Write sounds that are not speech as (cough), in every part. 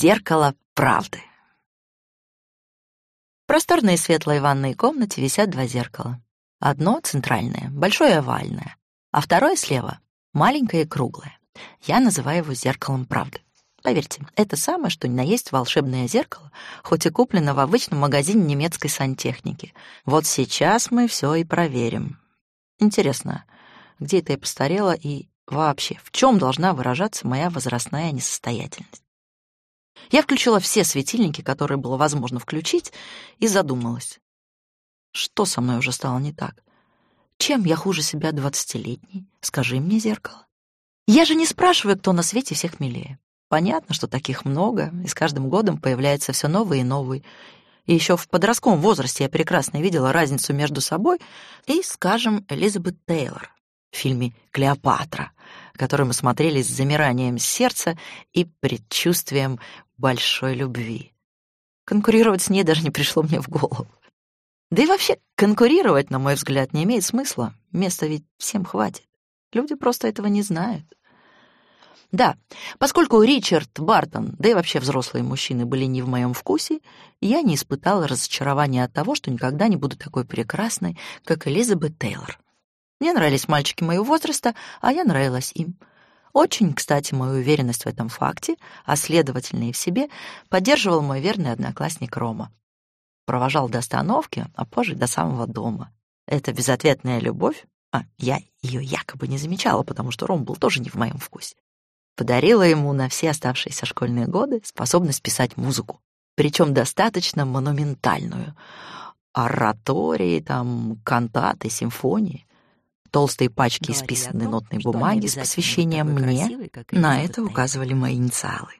Зеркало правды. В просторной и светлой ванной комнате висят два зеркала. Одно центральное, большое овальное, а второе слева маленькое и круглое. Я называю его зеркалом правды. Поверьте, это самое, что ни на есть волшебное зеркало, хоть и куплено в обычном магазине немецкой сантехники. Вот сейчас мы все и проверим. Интересно, где это я постарела и вообще, в чем должна выражаться моя возрастная несостоятельность? Я включила все светильники, которые было возможно включить, и задумалась. Что со мной уже стало не так? Чем я хуже себя двадцатилетней? Скажи мне, зеркало. Я же не спрашиваю, кто на свете всех милее. Понятно, что таких много, и с каждым годом появляется все новые и новые. И еще в подростковом возрасте я прекрасно видела разницу между собой и, скажем, Элизабет Тейлор в фильме «Клеопатра», который мы смотрели с замиранием сердца и предчувствием большой любви. Конкурировать с ней даже не пришло мне в голову. Да и вообще конкурировать, на мой взгляд, не имеет смысла. Места ведь всем хватит. Люди просто этого не знают. Да, поскольку Ричард Бартон, да и вообще взрослые мужчины были не в моем вкусе, я не испытала разочарования от того, что никогда не буду такой прекрасной, как Элизабет Тейлор. Мне нравились мальчики моего возраста, а я нравилась им. Очень, кстати, мою уверенность в этом факте, а следовательно и в себе, поддерживал мой верный одноклассник Рома. Провожал до остановки, а позже до самого дома. Это безответная любовь, а я ее якобы не замечала, потому что Ром был тоже не в моем вкусе подарила ему на все оставшиеся школьные годы способность писать музыку, причем достаточно монументальную. Оратории, там, кантаты, симфонии. Толстые пачки исписанной нотной бумаги с посвящением мне, на это указывали мои инициалы.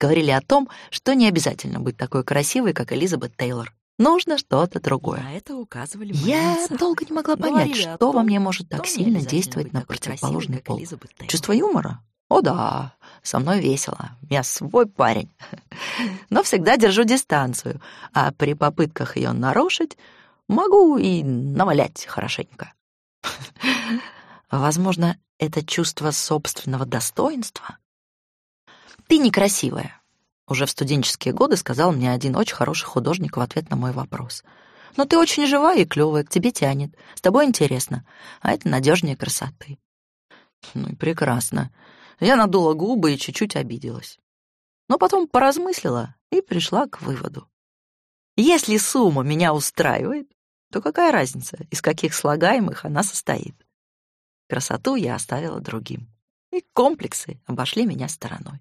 Говорили о том, что не обязательно быть такой красивой, как Элизабет Тейлор. Нужно что-то другое. На это указывали Я инициалы. долго не могла понять, Говорили что том, во мне может так сильно действовать на противоположный пол. Чувство юмора? О да, со мной весело. Я свой парень. (laughs) Но всегда держу дистанцию, а при попытках ее нарушить могу и навалять хорошенько. Возможно, это чувство собственного достоинства. Ты некрасивая. Уже в студенческие годы сказал мне один очень хороший художник в ответ на мой вопрос. Но ты очень живая и клевая, к тебе тянет. С тобой интересно, а это надежнее красоты. Ну и прекрасно. Я надула губы и чуть-чуть обиделась. Но потом поразмыслила и пришла к выводу. Если сумма меня устраивает, то какая разница, из каких слагаемых она состоит? Красоту я оставила другим. И комплексы обошли меня стороной.